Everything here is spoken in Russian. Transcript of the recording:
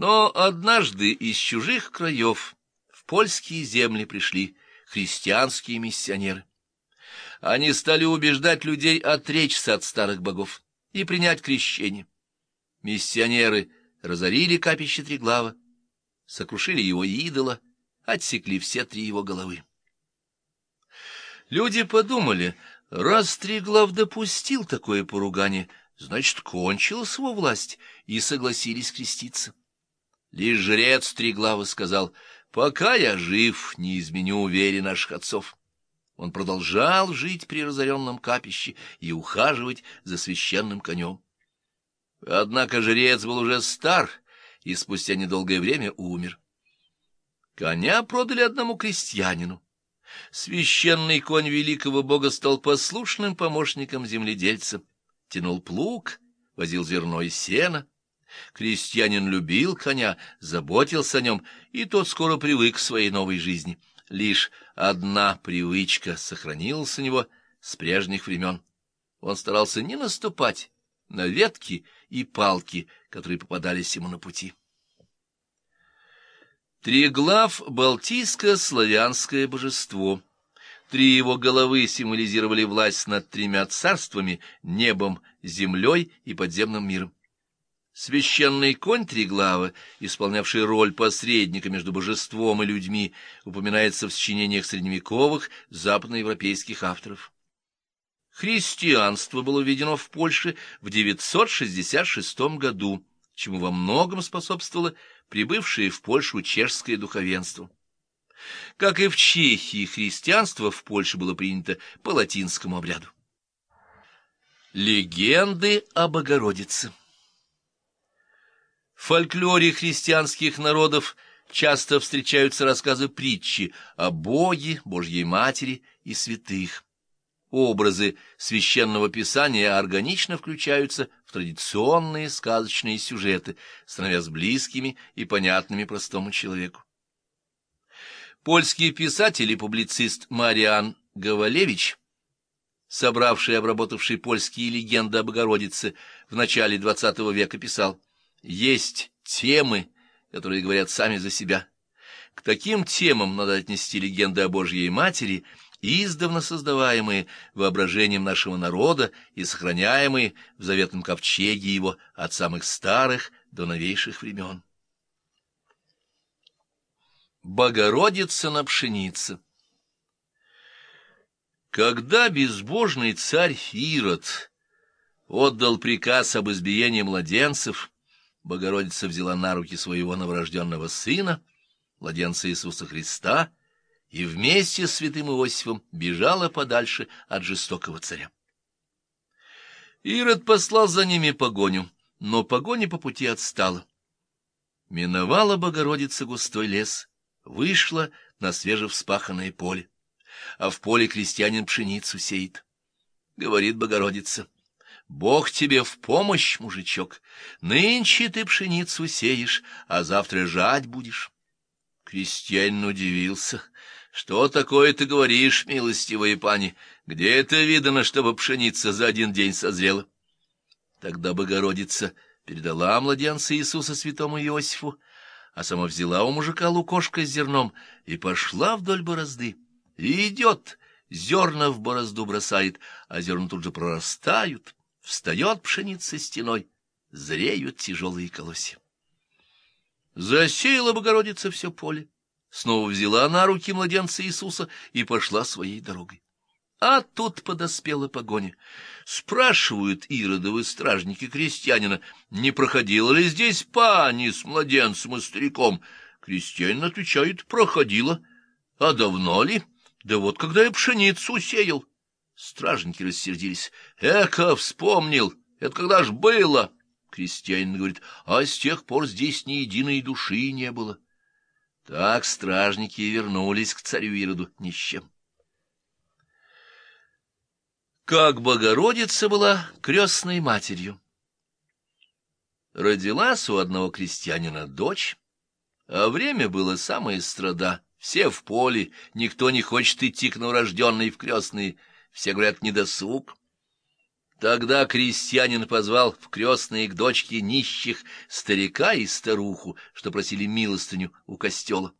Но однажды из чужих краев в польские земли пришли христианские миссионеры. Они стали убеждать людей отречься от старых богов и принять крещение. Миссионеры разорили капище Триглава, сокрушили его идола, отсекли все три его головы. Люди подумали, раз Триглав допустил такое поругание, значит, кончилась его власть, и согласились креститься. Лишь жрец Триглава сказал, «Пока я жив, не изменю вере наших отцов». Он продолжал жить при разоренном капище и ухаживать за священным конем. Однако жрец был уже стар и спустя недолгое время умер. Коня продали одному крестьянину. Священный конь великого бога стал послушным помощником земледельца, тянул плуг, возил зерно и сено. Крестьянин любил коня, заботился о нем, и тот скоро привык к своей новой жизни. Лишь одна привычка сохранилась у него с прежних времен. Он старался не наступать на ветки и палки, которые попадались ему на пути. Триглав — балтийско-славянское божество. Три его головы символизировали власть над тремя царствами — небом, землей и подземным миром. Священный конь Триглава, исполнявший роль посредника между божеством и людьми, упоминается в сочинениях средневековых западноевропейских авторов. Христианство было введено в Польше в 966 году, чему во многом способствовало прибывшее в Польшу чешское духовенство. Как и в Чехии, христианство в Польше было принято по латинскому обряду. Легенды о Богородице В фольклоре христианских народов часто встречаются рассказы притчи о Боге, Божьей Матери и святых образы священного писания органично включаются в традиционные сказочные сюжеты, становясь близкими и понятными простому человеку. Польский писатель и публицист Мариан Гавалевич, собравший и обработавший польские легенды о Богородице в начале XX века, писал «Есть темы, которые говорят сами за себя. К таким темам надо отнести легенды о Божьей Матери – издавна создаваемые воображением нашего народа и сохраняемые в заветном ковчеге его от самых старых до новейших времен. Богородица на пшенице Когда безбожный царь Ирод отдал приказ об избиении младенцев, Богородица взяла на руки своего новорожденного сына, младенца Иисуса Христа, и вместе с святым Иосифом бежала подальше от жестокого царя. Ирод послал за ними погоню, но погоня по пути отстала. Миновала Богородица густой лес, вышла на свежевспаханное поле, а в поле крестьянин пшеницу сеет. Говорит Богородица, «Бог тебе в помощь, мужичок, нынче ты пшеницу сеешь, а завтра жать будешь». Крестьянин удивился — что такое ты говоришь, милостивая пани? Где это видано, чтобы пшеница за один день созрела? Тогда Богородица передала младенца Иисуса святому Иосифу, а сама взяла у мужика лукошко с зерном и пошла вдоль борозды. И идет, зерна в борозду бросает, а зерна тут же прорастают, встает пшеница стеной, зреют тяжелые колосья. Засеяла Богородица все поле снова взяла на руки младенца Иисуса и пошла своей дорогой. А тут подоспела погоня. Спрашивают иродовы стражники крестьянина, не проходила ли здесь пани с младенцем и стариком. Крестьянин отвечает, проходила. А давно ли? Да вот когда я пшеницу сеял. Стражники рассердились. Эка, вспомнил, это когда ж было? Крестьянин говорит, а с тех пор здесь ни единой души не было. Так стражники вернулись к царю Ироду ни с чем. Как Богородица была крестной матерью. Родилась у одного крестьянина дочь, а время было самое страда. Все в поле, никто не хочет идти к новорожденной в крестные, все говорят недосуг. Тогда крестьянин позвал в крестные к дочке нищих старика и старуху, что просили милостыню у костела.